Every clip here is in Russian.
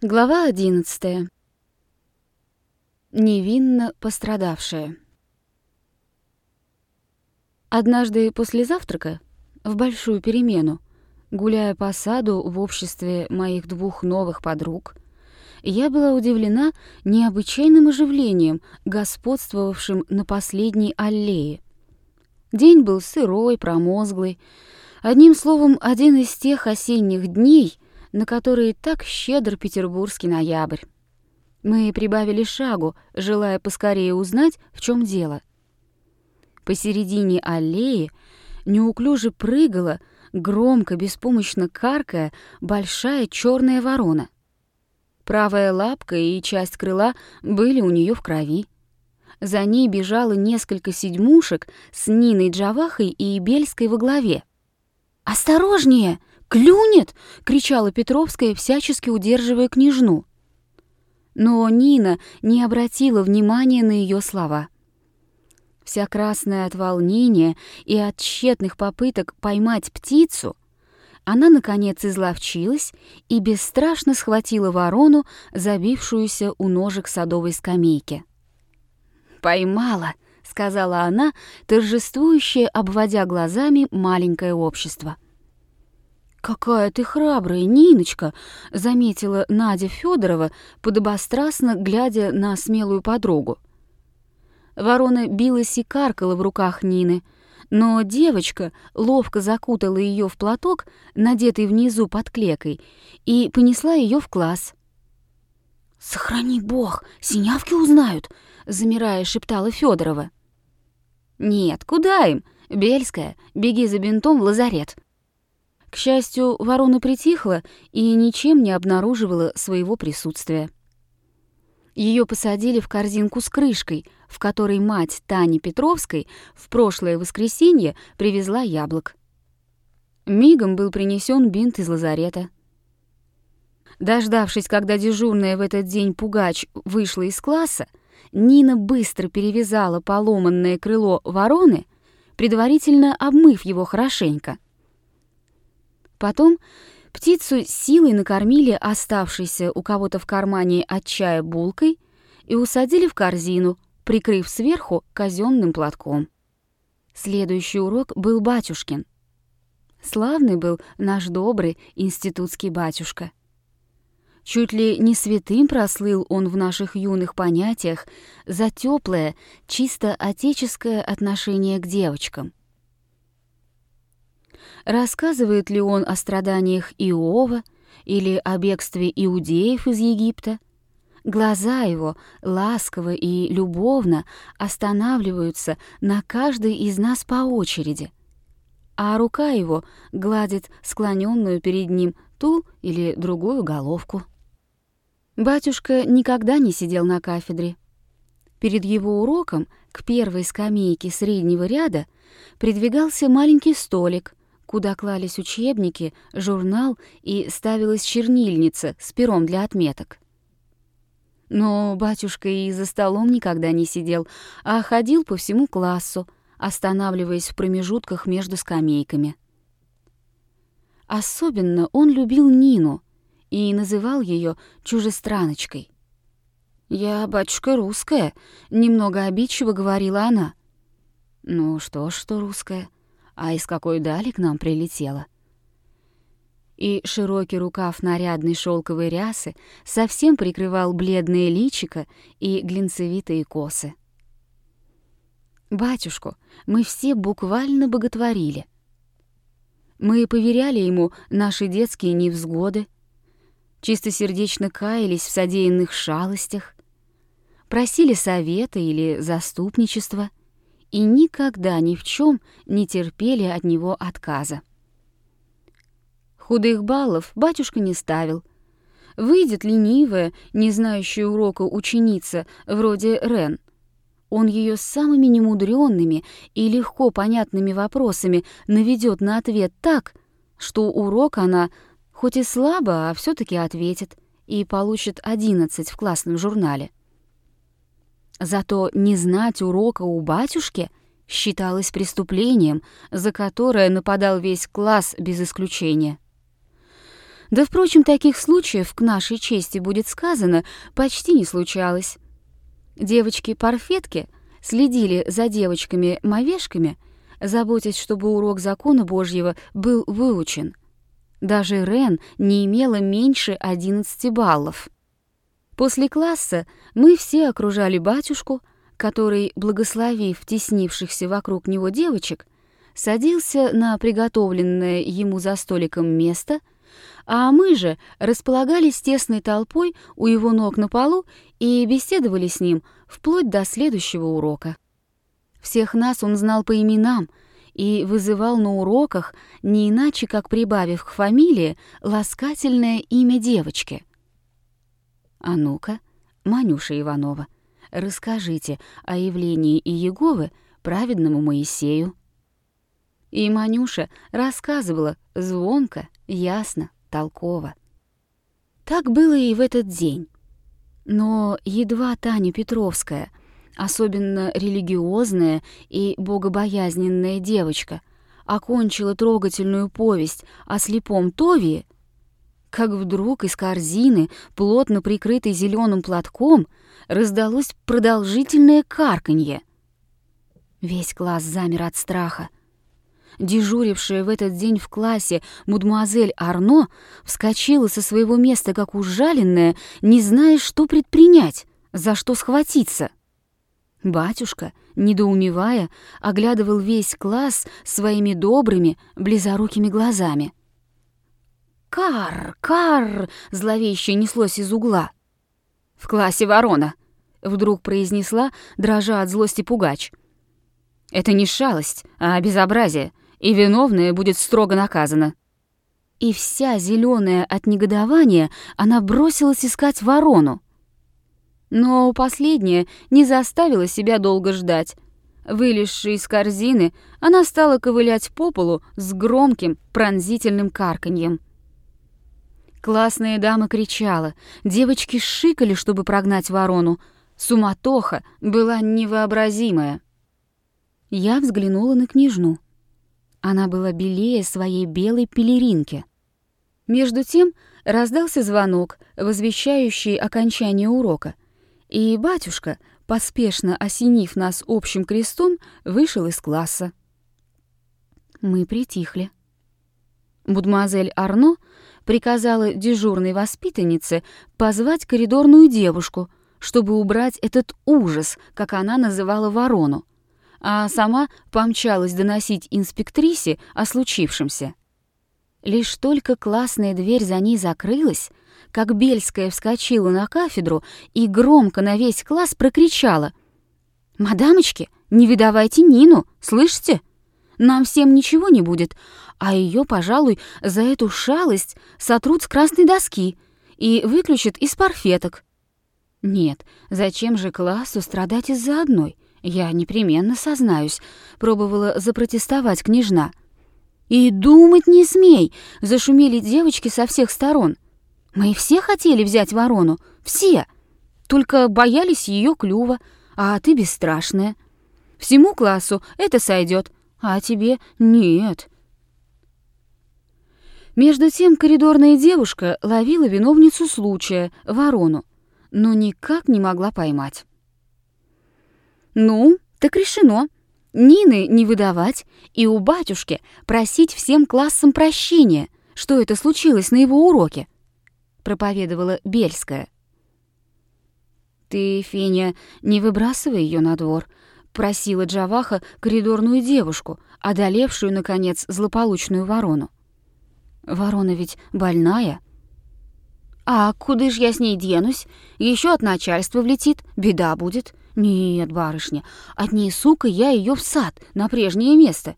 Глава одиннадцатая. Невинно пострадавшая. Однажды после завтрака, в большую перемену, гуляя по саду в обществе моих двух новых подруг, я была удивлена необычайным оживлением, господствовавшим на последней аллее. День был сырой, промозглый. Одним словом, один из тех осенних дней — на которые так щедр петербургский ноябрь. Мы прибавили шагу, желая поскорее узнать, в чем дело. Посередине аллеи неуклюже прыгала, громко, беспомощно каркая, большая черная ворона. Правая лапка и часть крыла были у нее в крови. За ней бежало несколько седьмушек с Ниной Джавахой и Бельской во главе. «Осторожнее!» «Клюнет!» — кричала Петровская, всячески удерживая княжну. Но Нина не обратила внимания на ее слова. Вся красная от волнения и от тщетных попыток поймать птицу, она, наконец, изловчилась и бесстрашно схватила ворону, забившуюся у ножек садовой скамейки. «Поймала!» — сказала она, торжествующе обводя глазами маленькое общество — «Какая ты храбрая, Ниночка!» — заметила Надя Федорова, подобострастно глядя на смелую подругу. Ворона билась и каркала в руках Нины, но девочка ловко закутала ее в платок, надетый внизу под клекой, и понесла ее в класс. «Сохрани бог, синявки узнают!» — замирая, шептала Федорова. «Нет, куда им? Бельская, беги за бинтом в лазарет!» К счастью, ворона притихла и ничем не обнаруживала своего присутствия. Ее посадили в корзинку с крышкой, в которой мать Тани Петровской в прошлое воскресенье привезла яблок. Мигом был принесен бинт из лазарета. Дождавшись, когда дежурная в этот день пугач вышла из класса, Нина быстро перевязала поломанное крыло вороны, предварительно обмыв его хорошенько — Потом птицу силой накормили оставшейся у кого-то в кармане от чая булкой и усадили в корзину, прикрыв сверху казенным платком. Следующий урок был батюшкин. Славный был наш добрый институтский батюшка. Чуть ли не святым прослыл он в наших юных понятиях за теплое, чисто отеческое отношение к девочкам. Рассказывает ли он о страданиях Иова или о бегстве иудеев из Египта? Глаза его ласково и любовно останавливаются на каждой из нас по очереди, а рука его гладит склоненную перед ним ту или другую головку. Батюшка никогда не сидел на кафедре. Перед его уроком к первой скамейке среднего ряда придвигался маленький столик, куда клались учебники, журнал и ставилась чернильница с пером для отметок. Но батюшка и за столом никогда не сидел, а ходил по всему классу, останавливаясь в промежутках между скамейками. Особенно он любил Нину и называл ее чужестраночкой. «Я, батюшка, русская», — немного обидчиво говорила она. «Ну что ж, что русская?» А из какой дали к нам прилетела. И широкий рукав нарядной шелковой рясы совсем прикрывал бледное личико и глинцевитые косы. Батюшку мы все буквально боготворили. Мы поверяли ему наши детские невзгоды, чистосердечно каялись в содеянных шалостях, просили совета или заступничества — и никогда ни в чем не терпели от него отказа. Худых баллов батюшка не ставил. Выйдет ленивая, не знающая урока ученица, вроде Рен. Он ее самыми немудренными и легко понятными вопросами наведет на ответ так, что урок она, хоть и слабо, а все таки ответит и получит одиннадцать в классном журнале. Зато не знать урока у батюшки считалось преступлением, за которое нападал весь класс без исключения. Да, впрочем, таких случаев, к нашей чести будет сказано, почти не случалось. Девочки-парфетки следили за девочками-мовешками, заботясь, чтобы урок закона Божьего был выучен. Даже Рен не имела меньше 11 баллов. После класса мы все окружали батюшку, который, благословив теснившихся вокруг него девочек, садился на приготовленное ему за столиком место, а мы же располагались тесной толпой у его ног на полу и беседовали с ним вплоть до следующего урока. Всех нас он знал по именам и вызывал на уроках не иначе, как прибавив к фамилии ласкательное имя девочки. «А ну-ка, Манюша Иванова», расскажите о явлении Иеговы праведному Моисею». И Манюша рассказывала звонко, ясно, толково. Так было и в этот день. Но едва Таня Петровская, особенно религиозная и богобоязненная девочка, окончила трогательную повесть о слепом Товии, как вдруг из корзины, плотно прикрытой зеленым платком, раздалось продолжительное карканье. Весь класс замер от страха. Дежурившая в этот день в классе мадемуазель Арно вскочила со своего места как ужаленная, не зная, что предпринять, за что схватиться. Батюшка, недоумевая, оглядывал весь класс своими добрыми, близорукими глазами. «Кар! Кар!» — зловеще неслось из угла. «В классе ворона!» — вдруг произнесла, дрожа от злости пугач. «Это не шалость, а безобразие, и виновная будет строго наказана». И вся зеленая от негодования она бросилась искать ворону. Но последняя не заставила себя долго ждать. Вылезши из корзины, она стала ковылять по полу с громким пронзительным карканьем. Классная дама кричала, девочки шикали, чтобы прогнать ворону. Суматоха была невообразимая. Я взглянула на княжну. Она была белее своей белой пелеринки. Между тем раздался звонок, возвещающий окончание урока, и батюшка, поспешно осенив нас общим крестом, вышел из класса. Мы притихли. Мадемуазель Арно приказала дежурной воспитаннице позвать коридорную девушку, чтобы убрать этот ужас, как она называла ворону, а сама помчалась доносить инспектрисе о случившемся. Лишь только классная дверь за ней закрылась, как Бельская вскочила на кафедру и громко на весь класс прокричала. «Мадамочки, не выдавайте Нину, слышите? Нам всем ничего не будет, а ее, пожалуй, за эту шалость сотрут с красной доски и выключат из парфеток. Нет, зачем же классу страдать из-за одной? Я непременно сознаюсь, пробовала запротестовать княжна. И думать не смей, зашумели девочки со всех сторон. Мы все хотели взять ворону, все, только боялись ее клюва, а ты бесстрашная. Всему классу это сойдет, а тебе нет. Между тем коридорная девушка ловила виновницу случая, ворону, но никак не могла поймать. «Ну, так решено. Нины не выдавать и у батюшки просить всем классам прощения, что это случилось на его уроке», — проповедовала Бельская. «Ты, Феня, не выбрасывай ее на двор», — просила Джаваха коридорную девушку, одолевшую, наконец, злополучную ворону. Ворона ведь больная. А куда ж я с ней денусь? Еще от начальства влетит, беда будет. Нет, барышня, отнесу-ка я ее в сад, на прежнее место.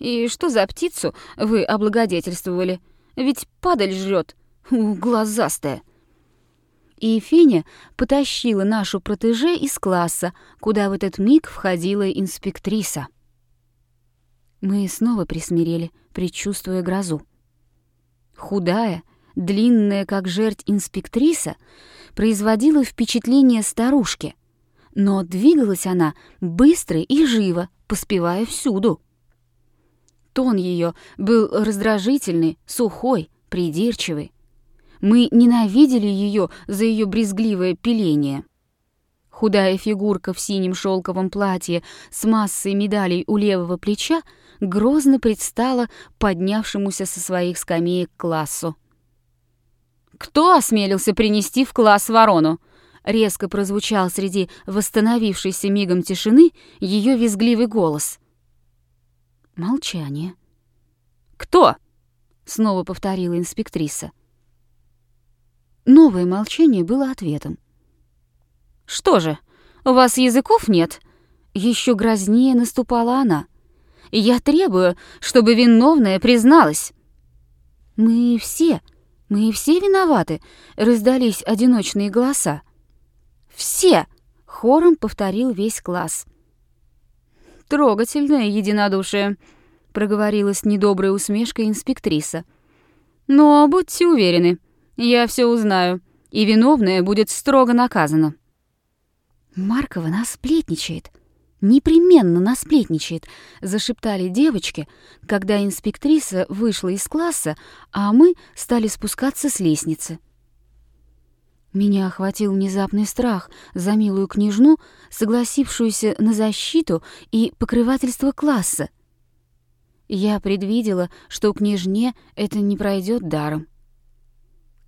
И что за птицу вы облагодетельствовали? Ведь падаль жрет, глазастая. И Феня потащила нашу протеже из класса, куда в этот миг входила инспектриса. Мы снова присмирели, предчувствуя грозу. Худая, длинная, как жерть инспектриса, производила впечатление старушки, но двигалась она быстро и живо, поспевая всюду. Тон ее был раздражительный, сухой, придирчивый. Мы ненавидели ее за ее брезгливое пиление. Худая фигурка в синем шелковом платье с массой медалей у левого плеча грозно предстала поднявшемуся со своих скамеек классу. «Кто осмелился принести в класс ворону?» Резко прозвучал среди восстановившейся мигом тишины ее визгливый голос. Молчание. «Кто?» — снова повторила инспектриса. Новое молчание было ответом. «Что же, у вас языков нет?» Еще грознее наступала она. «Я требую, чтобы виновная призналась». «Мы все, мы все виноваты», — раздались одиночные голоса. «Все!» — хором повторил весь класс. «Трогательное единодушие», — проговорила с недоброй усмешкой инспектриса. «Но будьте уверены, я все узнаю, и виновная будет строго наказана». «Маркова насплетничает, непременно насплетничает», — зашептали девочки, когда инспектриса вышла из класса, а мы стали спускаться с лестницы. Меня охватил внезапный страх за милую княжну, согласившуюся на защиту и покрывательство класса. Я предвидела, что княжне это не пройдет даром.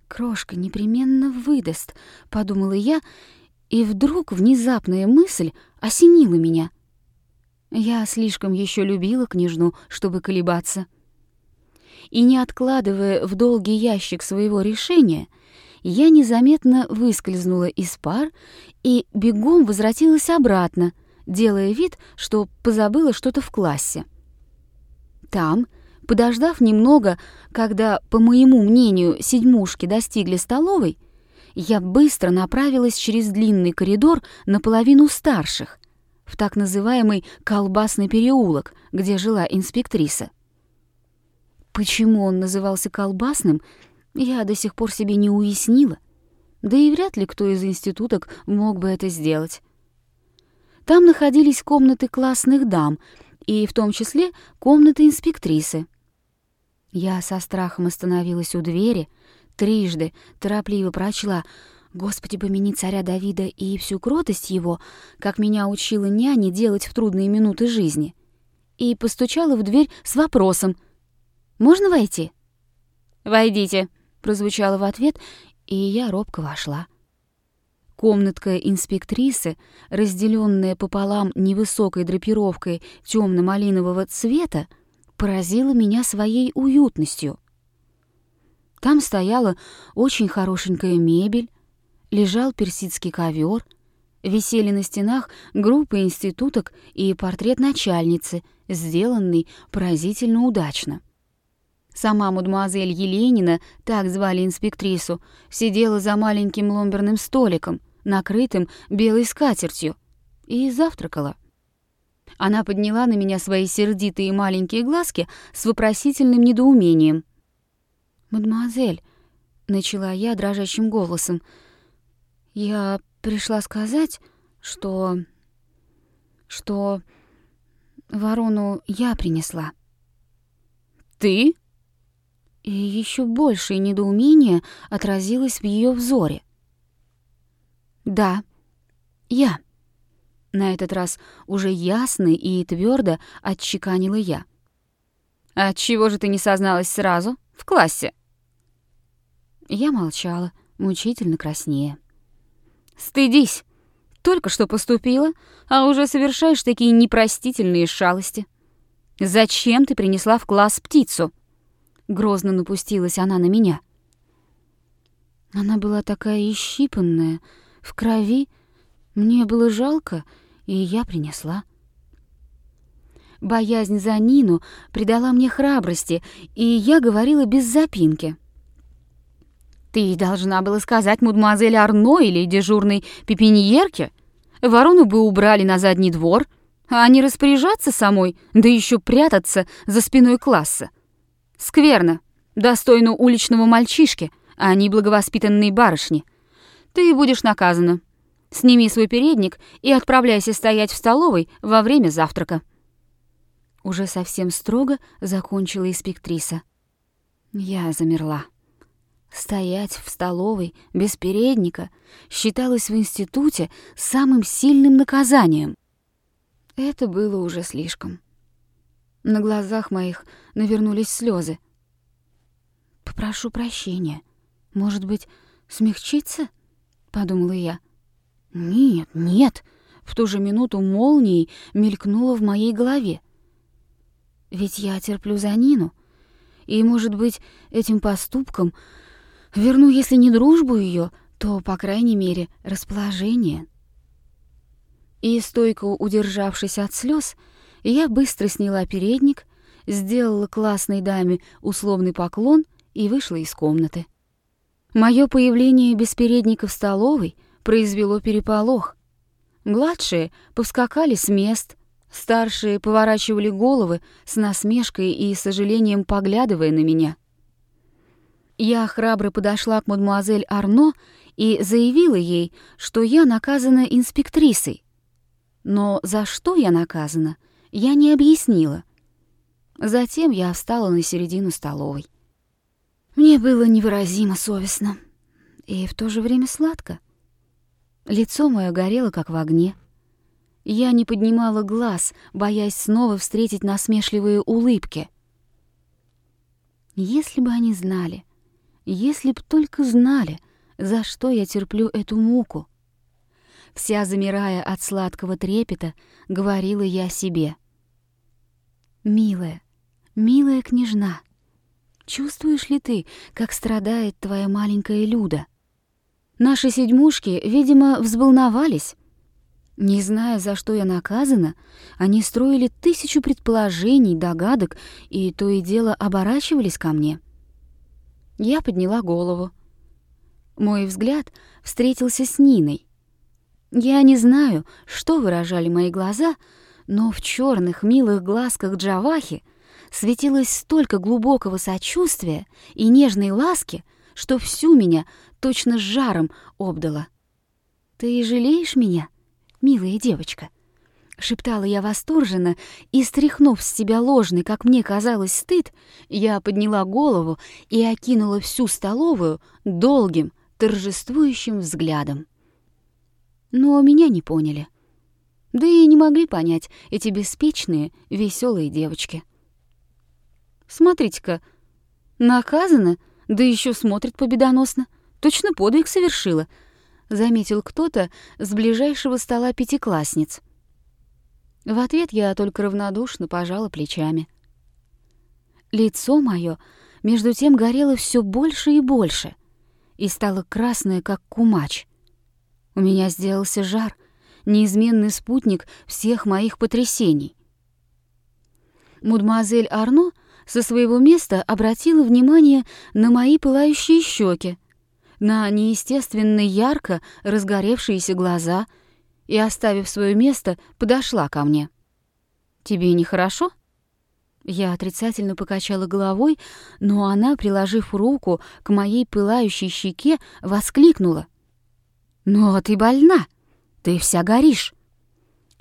«Крошка непременно выдаст», — подумала я, и вдруг внезапная мысль осенила меня. Я слишком еще любила княжну, чтобы колебаться. И не откладывая в долгий ящик своего решения, я незаметно выскользнула из пар и бегом возвратилась обратно, делая вид, что позабыла что-то в классе. Там, подождав немного, когда, по моему мнению, седьмушки достигли столовой, я быстро направилась через длинный коридор наполовину старших, в так называемый «колбасный переулок», где жила инспектриса. Почему он назывался колбасным, я до сих пор себе не уяснила, да и вряд ли кто из институток мог бы это сделать. Там находились комнаты классных дам, и в том числе комнаты инспектрисы. Я со страхом остановилась у двери — трижды торопливо прочла «Господи, помяни царя Давида и всю кротость его, как меня учила няня делать в трудные минуты жизни», и постучала в дверь с вопросом «Можно войти?» «Войдите», — прозвучало в ответ, и я робко вошла. Комнатка инспектрисы, разделенная пополам невысокой драпировкой темно-малинового цвета, поразила меня своей уютностью — там стояла очень хорошенькая мебель, лежал персидский ковер, висели на стенах группы институток и портрет начальницы, сделанный поразительно удачно. Сама мадемуазель Еленина, так звали инспектрису, сидела за маленьким ломберным столиком, накрытым белой скатертью, и завтракала. Она подняла на меня свои сердитые маленькие глазки с вопросительным недоумением. «Мадемуазель», — начала я дрожащим голосом, — «я пришла сказать, что... что ворону я принесла». «Ты?» И еще большее недоумение отразилось в ее взоре. «Да, я». На этот раз уже ясно и твердо отчеканила я. «Отчего же ты не созналась сразу, в классе?» Я молчала, мучительно краснее. «Стыдись! Только что поступила, а уже совершаешь такие непростительные шалости. Зачем ты принесла в класс птицу?» Грозно напустилась она на меня. Она была такая исщипанная, в крови. Мне было жалко, и я принесла. Боязнь за Нину придала мне храбрости, и я говорила без запинки — ты должна была сказать мадемуазель Арно или дежурной пепеньерке. Ворону бы убрали на задний двор, а не распоряжаться самой, да еще прятаться за спиной класса. Скверно, достойно уличного мальчишки, а не благовоспитанной барышни. Ты будешь наказана. Сними свой передник и отправляйся стоять в столовой во время завтрака. Уже совсем строго закончила инспектриса. Я замерла. Стоять в столовой без передника считалось в институте самым сильным наказанием. Это было уже слишком. На глазах моих навернулись слезы. «Попрошу прощения. Может быть, смягчиться?» — подумала я. «Нет, нет!» — в ту же минуту молнией мелькнуло в моей голове. «Ведь я терплю за Нину, и, может быть, этим поступком верну, если не дружбу ее, то, по крайней мере, расположение». И, стойко удержавшись от слез, я быстро сняла передник, сделала классной даме условный поклон и вышла из комнаты. Мое появление без передника в столовой произвело переполох. Младшие повскакали с мест, старшие поворачивали головы с насмешкой и сожалением поглядывая на меня. Я храбро подошла к мадемуазель Арно и заявила ей, что я наказана инспектрисой. Но за что я наказана, я не объяснила. Затем я встала на середину столовой. Мне было невыразимо совестно и в то же время сладко. Лицо мое горело, как в огне. Я не поднимала глаз, боясь снова встретить насмешливые улыбки. Если бы они знали, если б только знали, за что я терплю эту муку. Вся замирая от сладкого трепета, говорила я себе. «Милая, милая княжна, Чувствуешь ли ты, как страдает твоя маленькая Люда? Наши седьмушки, видимо, взволновались. Не зная, за что я наказана, они строили тысячу предположений, догадок и то и дело оборачивались ко мне. Я подняла голову. Мой взгляд встретился с Ниной. Я не знаю, что выражали мои глаза, но в черных милых глазках Джавахи — светилось столько глубокого сочувствия и нежной ласки, что всю меня точно с жаром обдало. «Ты жалеешь меня, милая девочка?» — шептала я восторженно, и, стряхнув с себя ложный, как мне казалось, стыд, я подняла голову и окинула всю столовую долгим, торжествующим взглядом. Но меня не поняли. Да и не могли понять эти беспечные, веселые девочки. Смотрите-ка, наказана, да еще смотрит победоносно. Точно подвиг совершила, заметил кто-то с ближайшего стола пятиклассниц. В ответ я только равнодушно пожала плечами. Лицо мое между тем горело все больше и больше и стало красное, как кумач. У меня сделался жар, неизменный спутник всех моих потрясений. Мадемуазель Арно со своего места обратила внимание на мои пылающие щеки, на неестественно ярко разгоревшиеся глаза и, оставив свое место, подошла ко мне. «Тебе нехорошо?» Я отрицательно покачала головой, но она, приложив руку к моей пылающей щеке, воскликнула. «Но ты больна! Ты вся горишь!»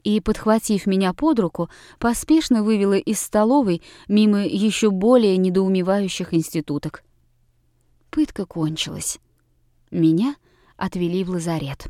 И, подхватив меня под руку, поспешно вывела из столовой мимо еще более недоумевающих институток. Пытка кончилась. Меня отвели в лазарет.